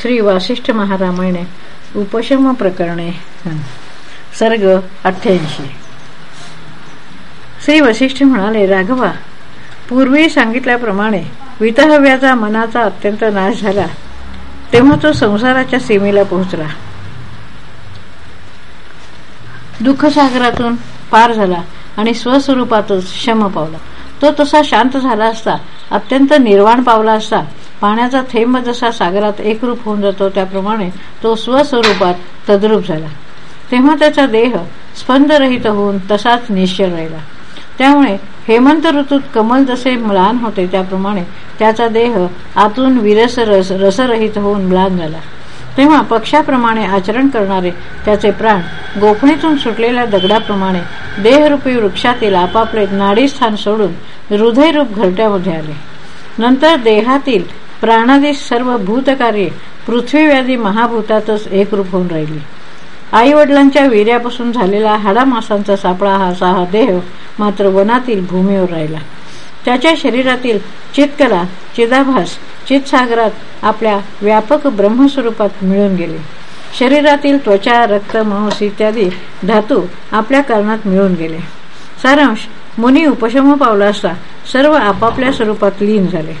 श्री वासिष्ठ महारामाने उपशम प्रकरणे सर्ग अठ्ठ्याऐंशी. श्री वशिष्ठ म्हणाले राघवा पूर्वी सांगितल्याप्रमाणे वितहव्याचा मनाचा अत्यंत नाश झाला तेव्हा तो संसाराच्या सीमेला पोहोचला. दुःखसागरातून पार झाला आणि स्वस्वरूपातच शम पावला. तो तसा शांत झाला असता अत्यंत निर्वाण पावला असता पाण्याचा थेंब जसा सागरात एकरूप होऊन जातो त्याप्रमाणे तो स्वस्वरूपात तद्रूप झाला. तेव्हा त्याचा देह स्पंदरहित होऊन तसाच निश्चल राहिला. त्यामुळे हेमंत ऋतूत कमल जसे म्लान होते त्याप्रमाणे त्याचा देह आतून विरस रस रसरहित होऊन म्लान झाला. तेव्हा पक्षाप्रमाणे आचरण करणारे त्याचे प्राण गोफणीतून सुटलेल्या दगडाप्रमाणे देहरूपी वृक्षातील आपापले नाडीस्थान सोडून हृदयरूप घरट्यामध्ये आले. नंतर देहातील प्राणादी सर्व भूतकार्ये पृथ्वीव्याधी महाभूतातच एकरूप होऊन राहिली. आईवडिलांच्या वीर्यापासून झालेला हाडामासांचा सापळा हा सहा देह मात्र वनातील भूमीवर राहिला. त्याच्या शरीरातील चितकला चिदाभास चितसागरात आपल्या व्यापक ब्रह्मस्वरूपात मिळून गेले. शरीरातील त्वचा रक्त मांस इत्यादी धातू आपल्या कारणात मिळून गेले. सारांश मुनी उपशम पावला असता सर्व आपापल्या स्वरूपात लीन झाले.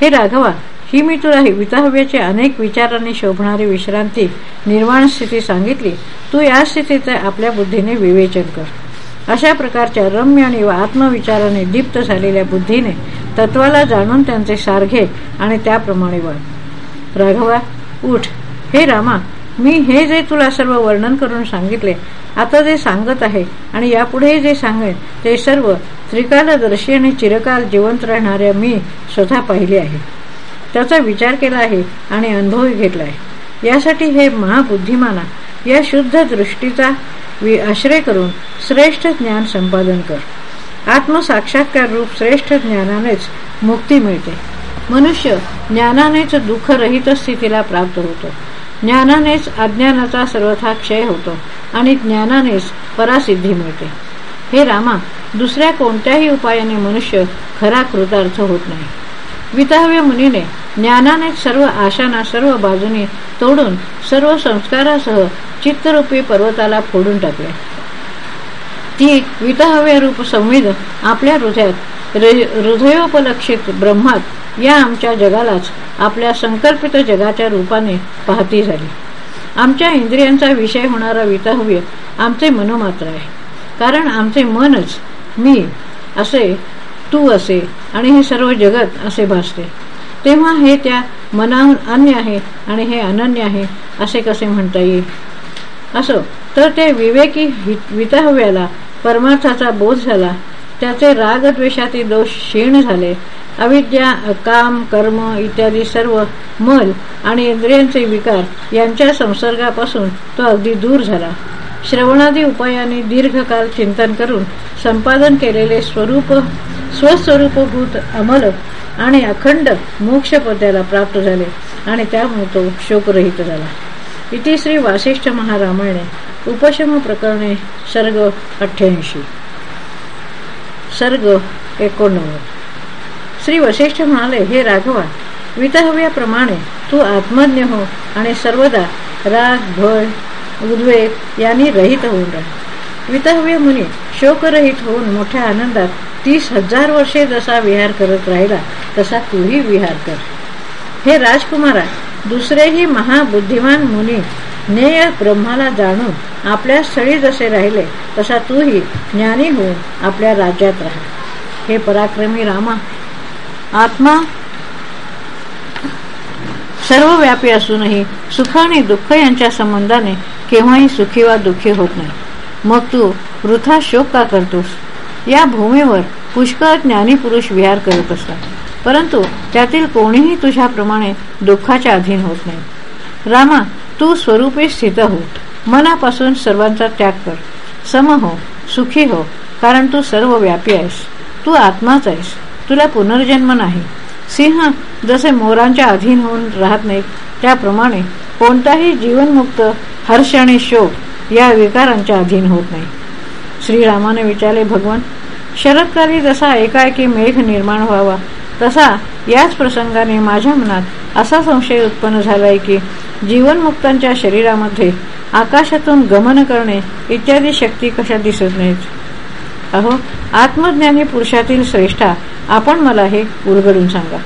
हे राघवा ही मी तुला विताहव्याचे अनेक विचारांनी शोभणारी विश्रांती निर्माण स्थिती सांगितली. तू या स्थितीचे आपल्या बुद्धीने विवेचन कर. अशा प्रकारच्या रम्य आणि आत्मविचाराने दीप्त झालेल्या बुद्धीने तत्वाला जाणून त्यांचे सारघे आणि त्याप्रमाणे वळ. राघवा उठ. हे रामा मी हे जे तुला सर्व वर्णन करून सांगितले आता जे सांगत आहे आणि यापुढेही जे सांगेन ते सर्व त्रिकालदर्शी आणि चिरकाल जिवंत राहणाऱ्या मी स्वतः पाहिले आहे. त्याचा विचार केला आहे आणि अनुभवही घेतला आहे यासाठी हे महाबुद्धिमाना या शुद्ध दृष्टीचा आश्रय करून श्रेष्ठ ज्ञान संपादन कर. आत्मसाक्षात्कार रूप श्रेष्ठ ज्ञानानेच मुक्ती मिळते. मनुष्य ज्ञानानेच दुःखरहित स्थितीला प्राप्त होतो. ज्ञानानेच अज्ञानाचा सर्वथा क्षय होतो आणि ज्ञानानेच परासिद्धी मिळते. हे रामा दुसऱ्या कोणत्याही उपायाने मनुष्य खरा कृतार्थ होत नाही. विताव्य मुनीने ज्ञानाने सर्व आशाना सर्व बाजूने तोडून सर्व संस्कारासह चित्तरूपी पर्वताला फोडून टाकले. ती वितहव्य रूप संविध आपल्या हृदयात हृदयोपलक्षित ब्रह्मात या आमच्या जगालाच आपल्या संकल्पित जगाच्या रूपाने पाहती झाली. आमच्या इंद्रियांचा विषय होणारा वितहव्य आमचे मनोमात्र आहे. कारण आमचे मनच मी असे तू असे आणि हे सर्व जगत असे भासते. तेव्हा हे त्या मनाहून अन्य आहे आणि हे अनन्य आहे असे कसे म्हणता येईल? असो तर ते विवेकी वितहव्याला परमार्थाचा बोध झाला. त्याचे रागद्वेषातील दोष क्षीण झाले. अविद्या काम कर्म इत्यादी सर्व मल आणि इंद्रियांचे विकार यांच्या संसर्गापासून तो अगदी दूर झाला. श्रवणादी उपायाने दीर्घकाल चिंतन करून संपादन केलेले स्वरूप स्वस्वरूपभूत अमल आणि अखंड मोक्ष पद्याला प्राप्त झाले आणि त्यामुळे तो शोकरहित झाला. इति श्री वासिष्ठ महारामायणे उपशम प्रकरणे सर्ग अठ्ठ्याऐंशी. सर्ग एकोणनव्वद. श्री वशिष्ठ म्हणाले हे राघवा वितहव्याप्रमाणे तू आत्मज्ञ हो आणि सर्वदा राग भय उद्वेग यांनी रहित होऊन राहा. वितहव्य मुनी शोकरहित होऊन मोठ्या आनंदात तीस हजार वर्षे जसा विहार करत राहिला तसा तूही विहार कर. हे राजकुमारा दुसरेही महाबुद्धिमान मुनी नेय ब्रह्माला जाणून आपल्या स्थळी जसे राहिले तसा तूही ज्ञानी होऊन आपल्या राज्यात राहा. हे पराक्रमी रामा आत्मा सर्व व्यापी असूनही सुख आणि दुःख यांच्या संबंधाने केव्हाही सुखी वा दुःखी होत नाही. मग तू वृथा शोक का करतोस? या भूमीवर पुष्कळ ज्ञानीपुरुष विहार करत असतात. परंतु त्यातील कोणीही तुझ्याप्रमाणे दुःखाच्या अधीन होत नाही. रामा तू स्वरूपे स्थित हो. मनापासून सर्वांचा त्याग कर. सम हो सुखी हो कारण तू सर्व व्यापी आहेस. तू आत्माच आहेस. तुला पुनर्जन्म नाही. सिंह जसे मोरांच्या अधीन होऊन राहत नाहीत त्याप्रमाणे कोणताही जीवनमुक्त हर्ष आणि शोक या विकारांच्या अधीन होत नाही. श्रीरामाने विचारले भगवान शरदकाली जसा एकाएकी मेघ निर्माण व्हावा तसा याच प्रसंगाने माझ्या मनात असा संशय उत्पन्न झालाय की जीवनमुक्तांच्या शरीरामध्ये आकाशातून गमन करणे इत्यादी शक्ती कशा दिसत नाहीत? अहो आत्मज्ञानी पुरुषातील श्रेष्ठा आपण मला हे उलगडून सांगा.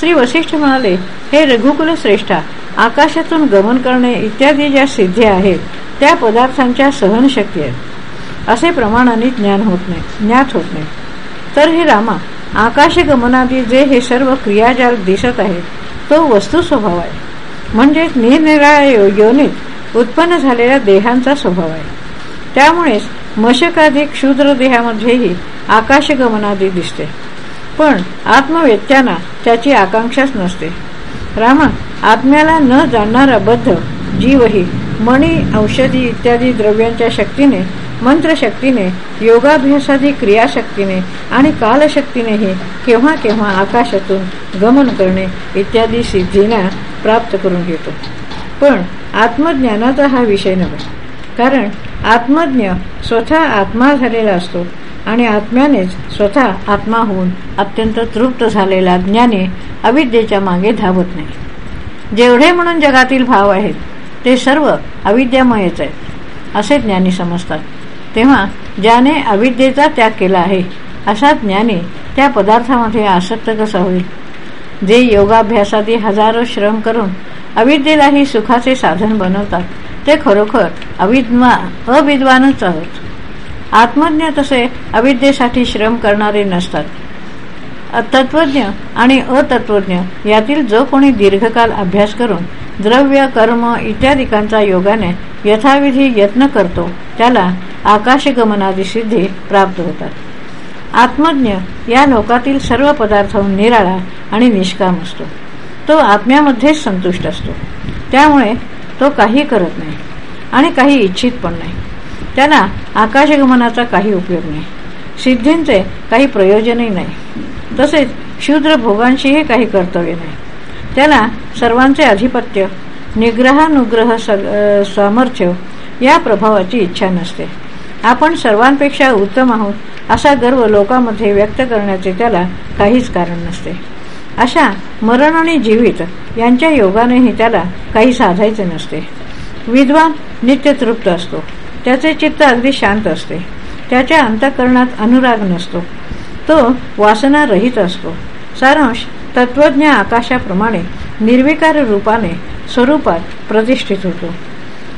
श्री वशिष्ठ म्हणाले हे रघुकुल श्रेष्ठा आकाशातून गमन करणे इत्यादी ज्या सिद्धी आहेत त्या पदार्थांच्या सहनशक्ती आहेत असे प्रमाणाने ज्ञान होत नाही ज्ञात होत नाही. तर हे रामा आकाशगमनादी जे हे सर्व क्रियाजाल दिसत आहे तो वस्तू स्वभाव आहे. म्हणजेच निरनिराळ्या योनीत उत्पन्न झालेल्या देहांचा स्वभाव आहे. त्यामुळेच मशकादी क्षुद्र देहामध्येही आकाशगमनादी दिसते. पण आत्मवेत्यांना त्याची आकांक्षाच नसते. रामा आत्म्याला न जाणणारा बद्ध जीवही मणी औषधी इत्यादी द्रव्यांच्या शक्तीने मंत्रशक्तीने योगाभ्यासादी क्रियाशक्तीने आणि कालशक्तीनेही केव्हा केव्हा आकाशातून गमन करणे इत्यादी सिद्धीना प्राप्त करून घेतो. पण आत्मज्ञानाचा हा विषय नव्हे. कारण आत्मज्ञ स्वतः आत्मा झालेला असतो आणि आत्म्यानेच स्वतः आत्मा होऊन अत्यंत तृप्त झालेला ज्ञाने अविद्येच्या मागे धावत नाही. जेवढे म्हणून जगातील भाव आहेत ते सर्व अविद्यामयच आहेत असे ज्ञानी समजतात. तेव्हा ज्याने अविद्येचा त्याग केला आहे असा ज्ञानी त्या पदार्थामध्ये आसक्त कसा होईल? जे योगाभ्यासादी हजारो श्रम करून अविद्येलाही सुखाचे साधन बनवतात ते खरोखर अविद्वा अविद्वानच आहोत. आत्मज्ञ तसे अविद्येसाठी श्रम करणारे नसतात. तत्वज्ञ आणि अतत्वज्ञ यातील जो कोणी दीर्घकाल अभ्यास करून द्रव्य कर्म इत्यादिकांचा योगाने यथाविधी यत्न करतो. त्याला आकाशगमनादी सिद्धी प्राप्त होतात. आत्मज्ञ या लोकातील सर्व पदार्थाहून निराळा आणि निष्काम असतो. तो आत्म्यामध्येच संतुष्ट असतो. त्यामुळे तो काही करत नाही आणि काही इच्छित पण नाही. त्याला आकाशगमनाचा काही उपयोग नाही. सिद्धींचे काही प्रयोजनही नाही. तसेच क्षुद्र भोगांशीही काही कर्तव्य नाही. त्याला सर्वांचे आधिपत्य निग्रहानुग्रह सामर्थ्य या प्रभावाची इच्छा नसते. आपण सर्वांपेक्षा उत्तम आहोत असा गर्व लोकांमध्ये व्यक्त करण्याचे त्याला काहीच कारण नसते. अशा मरण आणि जीवित यांच्या योगानेही त्याला काही साधायचे नसते. विद्वान नित्य तृप्त असतो. त्याचे चित्त अगदी शांत असते. त्याच्या अंतकरणात अनुराग नसतो. तो वासना रहित असतो. सारांश तत्वज्ञ आकाशाप्रमाणे निर्विकार रूपाने स्वरूपात प्रतिष्ठित होतो.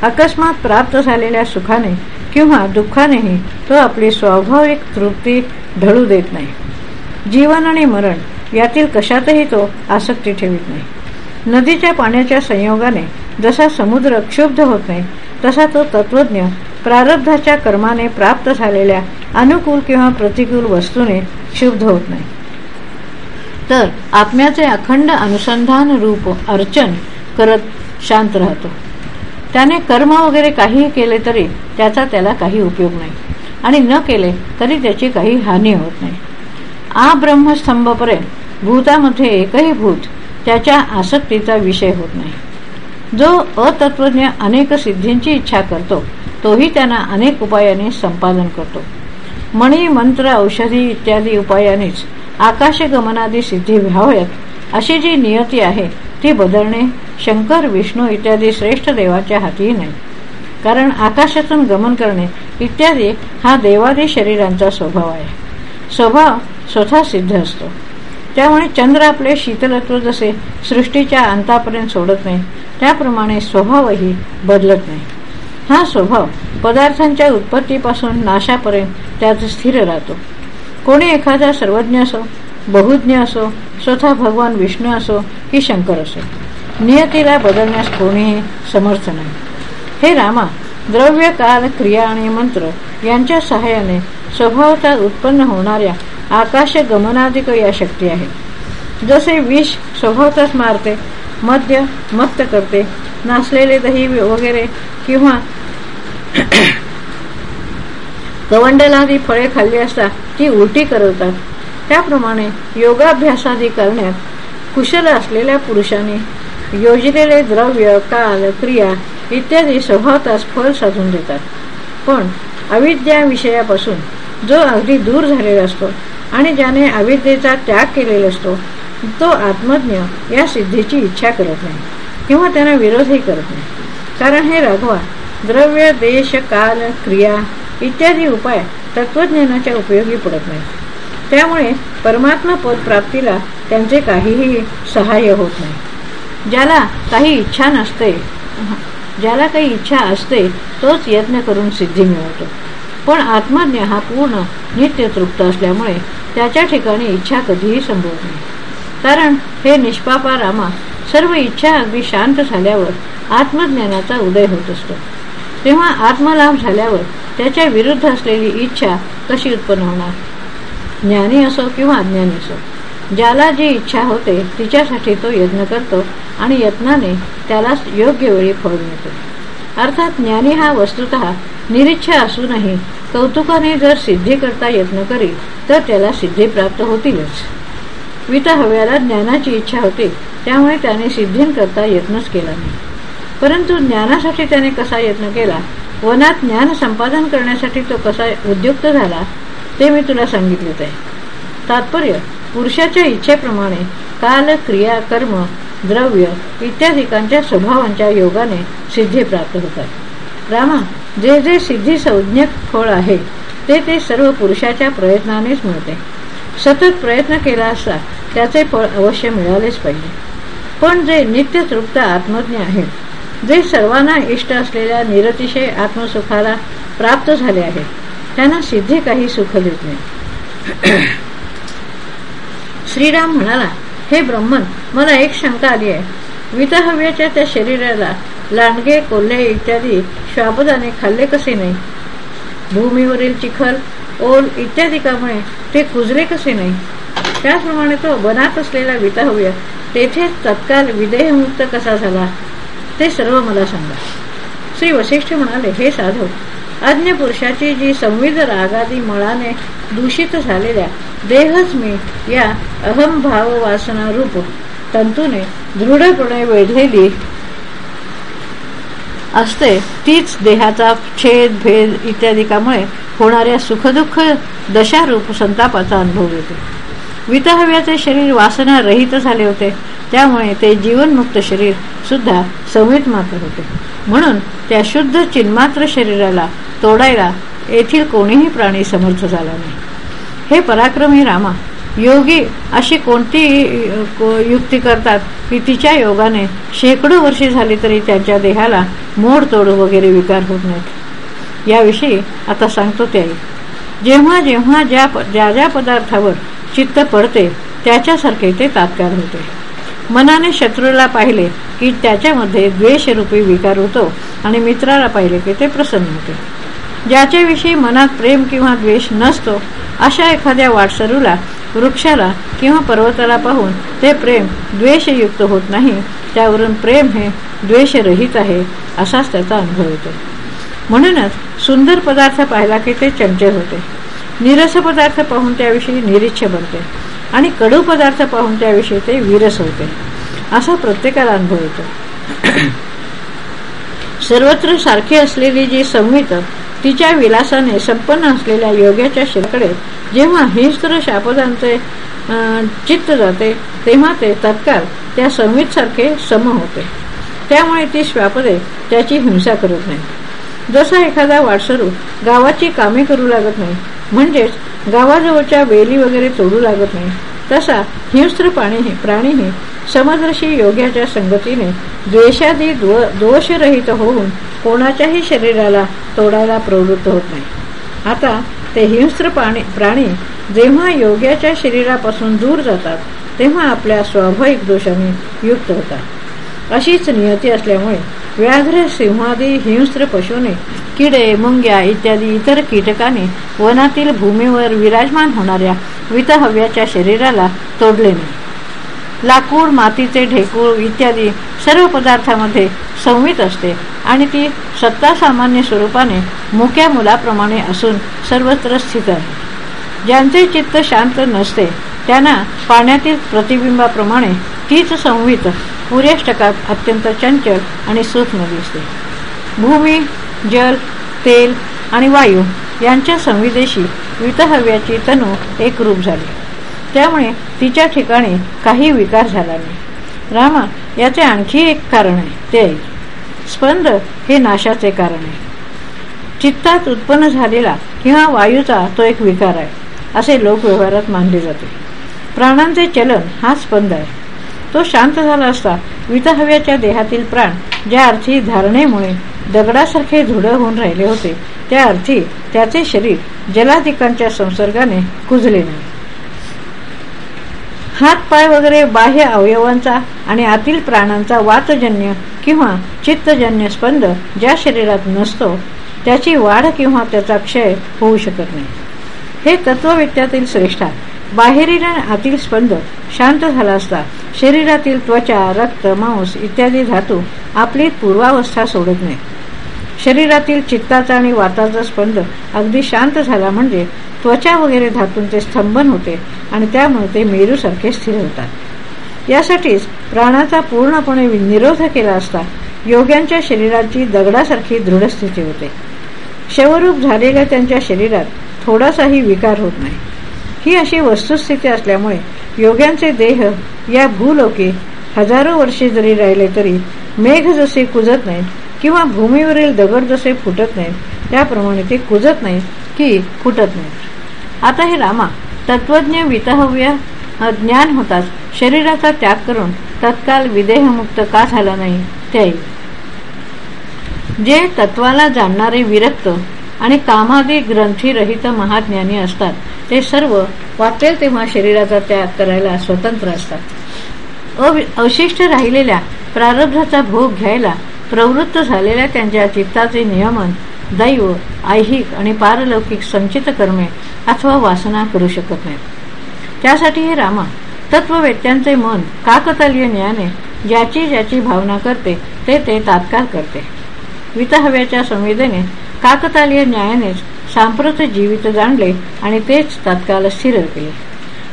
अकस्मात प्राप्त झालेल्या सुखाने किंवा दुःखानेही तो आपली स्वाभाविक तृप्ती ढळू देत नाही. जीवन आणि मरण यातील कशातही तो आसक्ती ठेवित नाही. नदीच्या पाण्याच्या संयोगाने जसा समुद्र क्षुब्ध होत नाही तसा तो तत्वज्ञ प्रारब्धाच्या कर्माने प्राप्त झालेल्या अनुकूल किंवा प्रतिकूल वस्तूने क्षुब्ध होत नाही. तर आत्म्याचे अखंड अनुसंधान रूप अर्चन करत शांत राहतो. त्याने कर्म वगैरे काहीही केले तरी त्याचा त्याला काही उपयोग नाही. आणि न केले तरी त्याची काही हानी होत नाही. आ ब्रह्मस्तंभपर्यंत भूतामध्ये एकही भूत त्याच्या आसक्तीचा विषय होत नाही. जो अतत्वज्ञ अनेक सिद्धींची इच्छा करतो तोही त्यांना अनेक उपायाने संपादन करतो. मणी मंत्र औषधी इत्यादी उपायानेच आकाशगमनादी सिद्धी व्हावयात अशी जी नियती आहे ती बदलणे शंकर विष्णू इत्यादी श्रेष्ठ देवाच्या हातीही नाही. कारण आकाशातून गमन करणे इत्यादी हा देवादी शरीरांचा स्वभाव आहे. स्वभाव स्वतः सिद्ध असतो. त्यामुळे चंद्र आपले शीतलत्व जसे सृष्टीच्या अंतापर्यंत सोडत नाही त्याप्रमाणे स्वभावही बदलत नाही. हा स्वभाव पदार्थांच्या उत्पत्तीपासून नाशापर्यंत त्यात स्थिर राहतो. कोणी एखादा सर्वज्ञ असो बहुज्ञ असो स्वतः भगवान विष्णू असो की शंकर असो नियतीला बदलण्यास कोणीही समर्थ नाही. हे रामा द्रव्य काल क्रिया आणि मंत्र यांच्या सहाय्याने स्वभावता उत्पन्न होणाऱ्या आकाश गमनाधिक या शक्ती आहेत. जसे विष स्वभावताच मारते मद्य मक्त करते नासलेले दही वगैरे किंवा कवंडलादी फळे खाल्ली असता ती उलटी करवतात. त्याप्रमाणे योगाभ्यासादी करण्यात कुशल असलेल्या पुरुषाने योजलेले द्रव्य काल क्रिया इत्यादी स्वभावतास फल साधून देतात. पण अविद्या विषयापासून जो अगदी दूर झालेला असतो आणि ज्याने अविद्येचा त्याग केलेला असतो तो आत्मज्ञ या सिद्धीची इच्छा करत नाही किंवा त्यांना विरोधही करत नाही. कारण हे राघवा द्रव्य देश काल क्रिया इत्यादी उपाय तत्वज्ञानाच्या उपयोगी पडत नाही त्यामुळे परमात्मा पद प्राप्तीला त्यांचे काहीही सहाय्य होत नाही. ज्याला काही इच्छा नसते ज्याला काही इच्छा असते तोच यत्न करून सिद्धी मिळवतो. पण आत्मज्ञ हा पूर्ण नित्य तृप्त असल्यामुळे त्याच्या ठिकाणी इच्छा कधीही संभवत नाही. कारण हे निष्पापा रामा सर्व इच्छा अगदी शांत झाल्यावर आत्मज्ञानाचा उदय होत असतो. तेव्हा आत्मलाभ झाल्यावर त्याच्या विरुद्ध असलेली इच्छा कशी उत्पन्न होणार? ज्ञानी असो किंवा अज्ञानी असो ज्याला जी इच्छा होते तिच्यासाठी तो यत्न करतो आणि यत्नाने त्याला योग्य वेळी फळ मिळतो. अर्थात ज्ञानी हा वस्तुत निरीच्छा असूनही कौतुकाने जर सिद्धी करता यत्न करी तर त्याला सिद्धी प्राप्त होतीलच. विता हव्याला ज्ञानाची इच्छा होती त्यामुळे त्याने सिद्धींकरता यत्नच केला नाही. परंतु ज्ञानासाठी त्याने कसा यत्न केला? वनात ज्ञान संपादन करण्यासाठी तो कसा उद्युक्त झाला? ते मी तुला सांगितलेच आहे तात्पर्य पुरुषाच्या इच्छेप्रमाणे काल क्रिया कर्म द्रव्य इत्यादिकांच्या स्वभावांच्या योगाने सिद्धी प्राप्त होतात. रामा जे जे सिद्धी संज्ञक फळ आहे ते ते सर्व पुरुषाच्या प्रयत्नानेच मिळते. सतत प्रयत्न केला असता त्याचे फळ अवश्य मिळालेच पाहिजे. पण जे नित्य तृप्त आत्मज्ञ आहेत जे सर्वांना इष्ट असलेल्या निरतिशय आत्मसुखाला प्राप्त झाले आहेत त्यांना सिद्धी काही सुख देत नाही. श्रीराम म्हणाला हे ब्रह्मन मला एक शंका आली आहे. वितहव्याच्या त्या शरीराला लांडगे कोल्हे इत्यादी श्वापदाने खाल्ले कसे नाही? भूमीवरील चिखल ओल इत्यादिकामुळे ते कुजले कसे नाही? त्याचप्रमाणे तो बनात असलेला विताहव्य तेथे तत्काल विदेहमुक्त कसा झाला? ते सर्व मला सांगा. श्री वशिष्ठ म्हणाले हे साधव अज्ञ पुरुषाची जी संविध रागादी मळाने दूषित झालेल्या देहच मी या अहम भाव वासना रूप तंतूने दृढपणे वेढलेली असते. तीच देहाचा छेद भेद इत्यादिकामुळे होणाऱ्या सुखदुःख दशारूप संतापाचा अनुभव येतो. वितहव्याचे शरीर वासना रहित झाले होते. त्यामुळे ते जीवनमुक्त शरीर सुद्धा संवित मात्र होते. म्हणून त्या शुद्ध चिन्मात्र शरीराला तोडायला येथील कोणीही प्राणी समर्थ झाला नाही. हे पराक्रमी रामा योगी अशी कोणती युक्ती करतात की तिच्या योगाने शेकडो वर्षे झाली तरी त्यांच्या देहाला मोडतोड वगैरे विकार होत नाहीत. याविषयी आता सांगतो त्याही. जेव्हा जेव्हा ज्या ज्या ज्या पदार्थावर चित्त पडते त्याच्यासारखे ते तात्काळ होते. मनाने शत्रूला पाहिले की त्याच्यामध्ये द्वेषरूपी विकार होतो आणि मित्राला पाहिले की ते प्रसन्न होते. ज्याच्याविषयी मनात प्रेम किंवा द्वेष नसतो अशा एखाद्या वाटसरूला वृक्षाला किंवा पर्वताला पाहून ते प्रेम द्वेषयुक्त होत नाही त्यावरून प्रेम हे द्वेषरहित आहे असाच त्याचा अनुभव येतो. म्हणूनच सुंदर पदार्थ पाहिला की ते चंचल होते. निरस पदार्थ पाहून त्याविषयी निरीच्छ बनते. आणि कडू पदार्थ पाहून त्याविषयी ते विरस होते. असा प्रत्येकाला अनुभव येतो. सर्वत्र सारखी असलेली जी संहित तिच्या विलासाने संपन्न असलेल्या योग्याच्या शिरकडे जेव्हा हिंस्त्र शापदांचे चित्त जाते तेव्हा ते तत्काळ त्या संवित सारखे सम होते. त्यामुळे ती श्वापदे त्याची हिंसा करत नाही. जसा एखादा वाटसरू गावाची कामे करू लागत नाही म्हणजेच गावाजवळच्या वेली वगैरे चोडू लागत नाही. तसा हिंस्त्र प्राणीही प्राणीही समदर्शी योग्याच्या संगतीने द्वेषादी दोषरहित होऊन कोणाच्याही शरीराला तोडायला प्रवृत्त होत नाही. आता ते हिंस्त्र प्राणी प्राणी जेव्हा योग्याच्या शरीरापासून दूर जातात तेव्हा आपल्या स्वाभाविक दोषाने युक्त होतात. अशीच नियती असल्यामुळे व्याघ्र सिंहादी हिंस्त्र पशूने किडे मुंग्या इत्यादी इतर कीटकाने वनातील भूमीवर विराजमान होणाऱ्या वितहव्याच्या शरीराला तोडले नाही. लाकूड मातीचे ढेकूळ इत्यादी सर्व पदार्थामध्ये संवित असते आणि ती सत्ता सामान्य स्वरूपाने मुक्या मुलाप्रमाणे असून सर्वत्र स्थित आहे. ज्यांचे चित्त शांत नसते त्यांना पाण्यातील प्रतिबिंबाप्रमाणे तीच संवित पुरेष्टकात अत्यंत चंचल आणि सूक्ष्म दिसते. भूमी जल तेल आणि वायू यांच्या संविदेशी वितहव्याची तनू एक रूप झाली. त्यामुळे तिच्या ठिकाणी काही विकार झाला नाही. रामा याचे आणखी एक कारण आहे ते स्पंद हे नाशाचे कारण आहे. चित्तात उत्पन्न झालेला किंवा वायूचा तो एक विकार आहे असे लोकव्यवहारात मानले जाते. प्राणांचे चलन हा स्पंद आहे. तो शांत झाला असता वितहव्याच्या देहातील प्राण ज्या अर्थी धारणेमुळे दगडासारखे धुड होऊन राहिले होते त्या अर्थी त्याचे शरीर जलाधिकांच्या संसर्गाने कुजले नाही. हात पाय वगैरे बाह्य अवयवांचा आणि आतील प्राणांचा वातजन्य किंवा चित्तजन्य स्पंद ज्या शरीरात नसतो त्याची वाढ किंवा त्याचा क्षय होऊ शकत नाही. हे तत्वविद्यातील श्रेष्ठा बाहेरील आणि आतील स्पंद शांत झाला असता शरीरातील त्वचा रक्त मांस इत्यादी धातू आपली पूर्वावस्था सोडत नाही. शरीरातील चित्ताचा आणि वाताचा स्पंद अगदी शांत झाला म्हणजे त्वचा वगैरे धातूंचे स्तंभन होते आणि त्यामुळे ते मेरूसारखे स्थिर होतात. यासाठीच प्राणाचा पूर्णपणे निरोध केला असता योग्यांच्या शरीराची दगडासारखी दृढस्थिती होते. शवरूप झालेल्या त्यांच्या शरीरात थोडासाही विकार होत नाही. ही अशी वस्तुस्थिती असल्यामुळे योग्यांचे देह या भूलोके हजारो वर्षे जरी राहिले तरी मेघ जसे कुजत नाहीत किंवा भूमीवरील दगड जसे फुटत नाहीत त्याप्रमाणे ते कुजत नाहीत की फुटत नाहीत. आता हे रामा तत्वज्ञ वितहव्य ज्ञान होताच शरीराचा त्याग करून तत्काल विदेहमुक्त का झाला नाही ते जे तत्वाला जाणणारे विरक्त आणि कामादी ग्रंथी रहित महाज्ञानी असतात ते सर्व वाटेल तेव्हा शरीराचा त्याग करायला स्वतंत्र असतात. अवशिष्ट राहिलेल्या प्रारब्धाचा भोग घ्यायला प्रवृत्त झालेल्या त्यांच्या चित्ताचे नियमन दैव ऐहिक आणि पारलौकिक संचित कर्मे अथवा वासना करू शकत नाहीत. त्यासाठी हे रामा तत्ववेत्यांचे मन काकतालीय न्यायाने ज्याची ज्याची भावना करते ते ते तात्काळ करते. वितहव्याच्या संवेदने काकतालीय न्यायानेच सांप्रत जीवित जाणले आणि तेच तात्काळ स्थिर केले.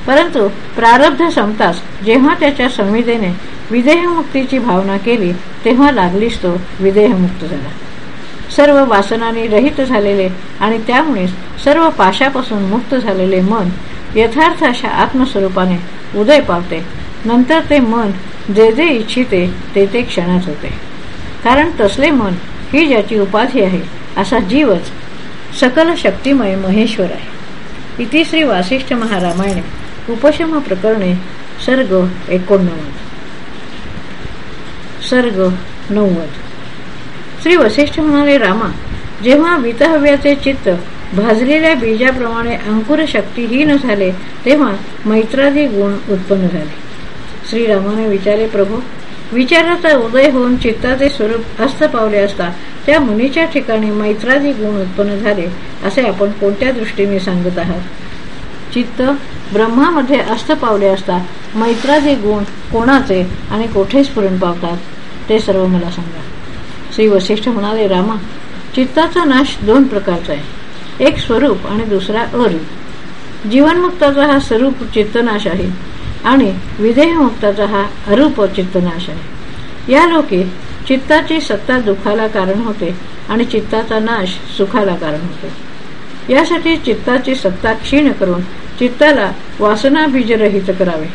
परंतु प्रारब्ध संपताच जेव्हा त्याच्या संविधेने विदेहमुक्तीची भावना केली तेव्हा लागलीच तो विदेहमुक्त झाला. सर्व वासनाने रहित झालेले आणि त्यामुळेच सर्व पाशापासून मुक्त झालेले मन यथार्थ अशा आत्मस्वरूपाने उदय पावते. नंतर ते मन जे जे इच्छिते ते ते क्षणात होते. कारण तसले मन ही ज्याची उपाधी आहे असा जीवच सकल शक्तिमय महेश्वर आहे. इति श्री वासिष्ठ महारामायणे उपशम प्रकरणे सर्ग एकोणनव्वद. सर्ग नव्वद. श्री वसिष्ठ म्हणाले रामा जेव्हा वितहव्याचे चित्त भाजलेल्या बीजाप्रमाणे अंकुर शक्तीहीन झाले तेव्हा मैत्रादी गुण उत्पन्न झाले. श्रीरामाने विचारले प्रभू विचाराचा उदय होऊन चित्ताचे स्वरूप अस्त पावले असता त्या मुनीच्या ठिकाणी मैत्रादी गुण उत्पन्न झाले असे आपण कोणत्या दृष्टीने सांगत आहात? चित्त ब्रह्मामध्ये अस्त पावले असता मैत्रादी गुण कोणाचे आणि कोठे स्फुरण पावतात? ते सर्व मला सांगा. श्री वशिष्ठ म्हणाले रामा चित्ताचा नाश दोन प्रकारचा आहे. एक स्वरूप आणि दुसरा अरूप. जीवनमुक्ताचा हा स्वरूप चित्तनाश आहे. आणि विदेहमुक्ताचा हा अरूप चित्तनाश आहे. या लोके चित्ताची सत्ता दुःखाला कारण होते आणि चित्ताचा नाश सुखाला कारण होते. यासाठी चित्ताची सत्ता क्षीण करून चित्ताला वासना बीजरहित करावे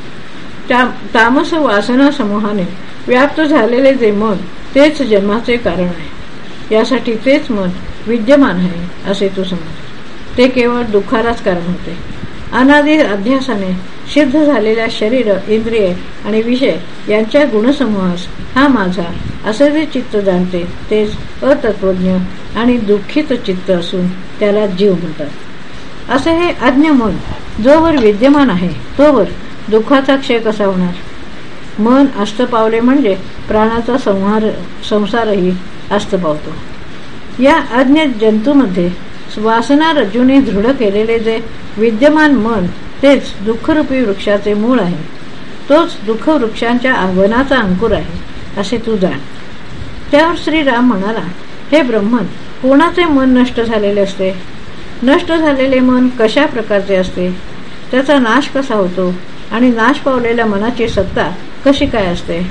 तामस वासना समूहाने व्याप्त झालेले जे मन तेच जन्माचे कारण आहे. यासाठी तेच मन विद्यमान आहे असे तू समज ते केवळ दुःखालाच कारण होते. अनादी अध्यासाने सिद्ध झालेल्या शरीर इंद्रिय आणि विषय यांच्या गुणसमूहास हा माझा असे जे चित्त जाणते तेच अतत्वज्ञ आणि दुःखित चित्त असून त्याला जीव म्हणतात. असे हे अज्ञ मन जोवर विद्यमान आहे तोवर दुःखाचा क्षय कसा होणार? मन अस्त पावले म्हणजे प्राणाचा संहार संसारही अस्त पावतो या अज्ञ जंतूमध्ये वासना रज्जूने दृढ केलेले जे विद्यमान मन तेच दुःखरूपी वृक्षाचे मूळ आहे. तोच दुःख वृक्षांच्या आव्हानाचा अंकुर आहे असे तू जाण. त्यावर श्रीराम म्हणाला हे ब्रह्मन कोणाचे मन नष्ट झालेले असते? नष्ट झालेले मन कशा प्रकारचे असते? त्याचा नाश कसा होतो? आणि नाश पावलेल्या मनाची सत्ता कशी काय असते?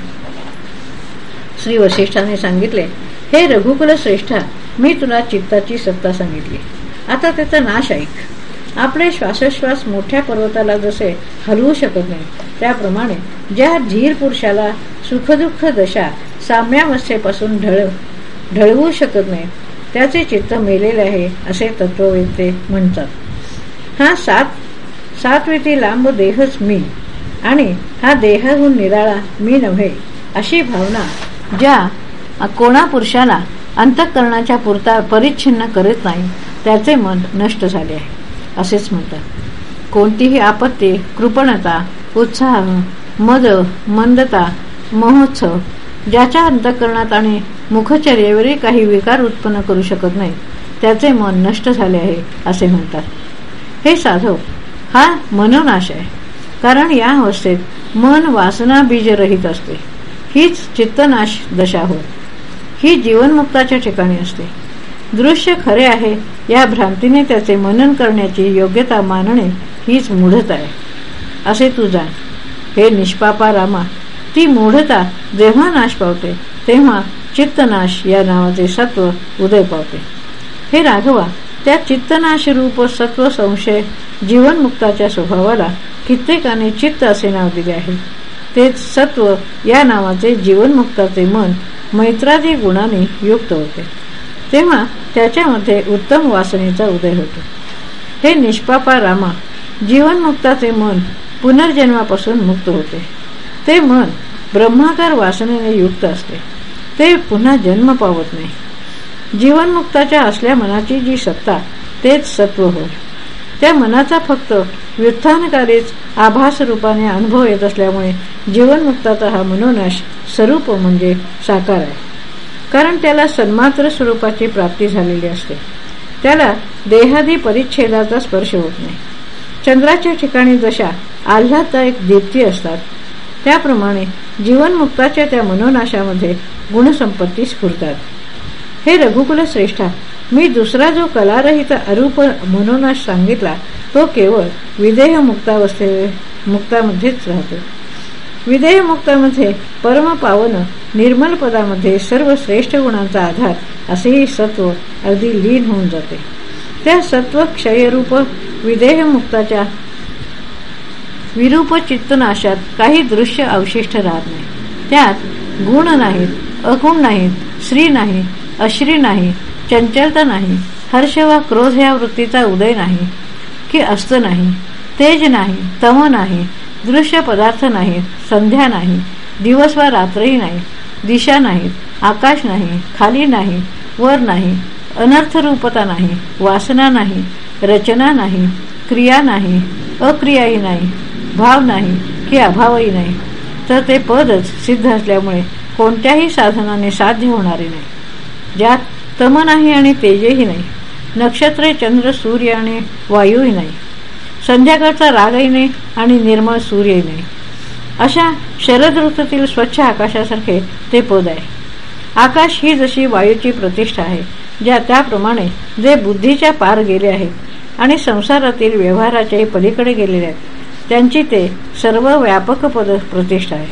श्री वशिष्ठाने सांगितले हे रघुकुल श्रेष्ठा मी तुला चित्ताची सत्ता सांगितली. आता त्याचा नाश ऐक. आपले श्वासोश्वास मोठ्या पर्वताला जसे हलवू शकत नाही त्याप्रमाणे ज्या धीर पुरुषाला सुखदुःख दशा साम्यावस्थेपासून ढळ ढळवू शकत नाही त्याचे चित्त मेलेले आहे असे तत्ववेते म्हणतात. हा सात सातविती लांब देहच मी आणि हा देहहून निराळा मी नव्हे अशी भावना ज्या कोणा पुरुषाला अंतःकरणाच्या पुरता परिच्छिन्न करीत नाही त्याचे मन नष्ट झाले आहे. असेच म्हणतात. कोणतीही आपत्ती कृपणता उत्साह मद मंदता महोत्सव ज्याच्या अंतःकरणात आणि मुखचर्येवरही काही विकार उत्पन्न करू शकत नाही त्याचे मन नष्ट झाले आहे असे म्हणतात. हे साधव हा मनोनाश आहे. कारण या अवस्थेत मन वासना बीजरहित असते. हीच चित्तनाश दशा होत ही जीवनमुक्ताच्या ठिकाणी असते. दृश्य खरे आहे या भ्रांतीने त्याचे मनन करण्याची योग्यता मानणे हीच मूढता आहे. असे तू जाण. हे निष्पापा रामा ती मूढता जेव्हा नाश पावते तेव्हा चित्तनाश या नावाचे सत्व उदय पावते. हे राघवा त्या चित्तनाश रूप सत्व संशय जीवनमुक्ताच्या स्वभावाला कित्येकाने चित्त असे नाव दिले आहे. तेच सत्व या नावाचे जीवनमुक्ताचे मन मैत्रादी गुणाने युक्त होते. तेव्हा त्याच्यामध्ये उत्तम वासनेचा उदय होतो. हे निष्पापा रामा जीवनमुक्ताचे मन पुनर्जन्मापासून मुक्त होते. ते मन ब्रह्माकार वासनेने युक्त असते. ते पुन्हा जन्म पावत नाही. जीवनमुक्ताच्या असल्या मनाची जी सत्ता तेच सत्व होय. त्या मनाचा फक्त व्युत्थानकारीच आभास रूपाने अनुभव येत असल्यामुळे जीवनमुक्ताचा हा मनोनाश स्वरूप म्हणजे साकार आहे. कारण त्याला सन्मात्र स्वरूपाची प्राप्ती झालेली असते. त्याला देहादी परिच्छेदाचा स्पर्श होत नाही. चंद्राच्या ठिकाणी जशा आल्हाददायक दीप्ती असतात त्याप्रमाणे जीवनमुक्ताच्या त्या मनोनाशामध्ये गुणसंपत्ती स्फुरतात. हे रघुकुल श्रेष्ठा मी दुसरा जो कलारहित अरूप मनोनाश सांगितला तो केवळ विदेह मुक्तावस्थे मुक्तामध्येच राहतो. विदेह मुक्तामध्ये परम पावन निर्मल पदामध्ये सर्व श्रेष्ठ गुणांचा आधार असेही सत्व अगदी लीन होऊन जाते. त्या सत्व क्षयरूप विदेह मुक्ताच्या विरूप चित्तनाशात काही दृश्य अवशिष्ट राहत नाही. त्यात गुण नाहीत अगुण नाहीत श्री नाही अश्री नाही चंचलता नाही. हर्ष वा क्रोध या वृत्तीचा उदय नाही. की अस्त नाही. तेज नाही. तम नाही. दृश्य पदार्थ नाही. संध्या नाही. दिवस वा रात्रही नाही. दिशा नाहीत आकाश नाही. खाली नाही. वर नाही. अनर्थ रूपता नाही. वासना नाही. रचना नाही. क्रिया नाही. अक्रियाही नाही. भाव नाही. की अभावही नाही. तर ते पदच सिद्ध असल्यामुळे कोणत्याही साधनाने साध्य होणारे नाही. ज्यात तम नाही आणि तेजही नाही. नक्षत्रे चंद्र सूर्य आणि वायूही नाही. संध्याकाळचा रागही नाही आणि निर्मळ सूर्यही नाही. अशा शरद ऋतूतील स्वच्छ आकाशासारखे ते पद आहे. आकाश ही जशी वायूची प्रतिष्ठा आहे ज्या त्याप्रमाणे जे बुद्धीच्या पार गेले आहेत आणि संसारातील व्यवहाराच्याही पलीकडे गेलेले आहेत त्यांची ते सर्व व्यापक पद प्रतिष्ठा आहे.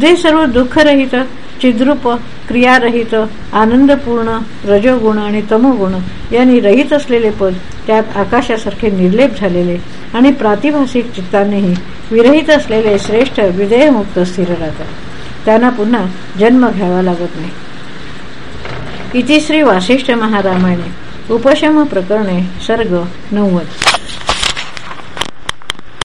जे सर्व दुःखरहित चिद्रूप क्रियारहित आनंदपूर्ण रजोगुण आणि तमोगुण यांनी रहित असलेले पद त्यात आकाशासारखे निर्लेप झालेले आणि प्रातिभासिक चित्तानेही विरहित असलेले श्रेष्ठ विधेयमुक्त स्थिर राहतात. त्यांना पुन्हा जन्म घ्यावा लागत नाही. इतिश्री वासिष्ठ महारामायणे. उपशम प्रकरणे सर्ग नव्वद.